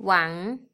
王。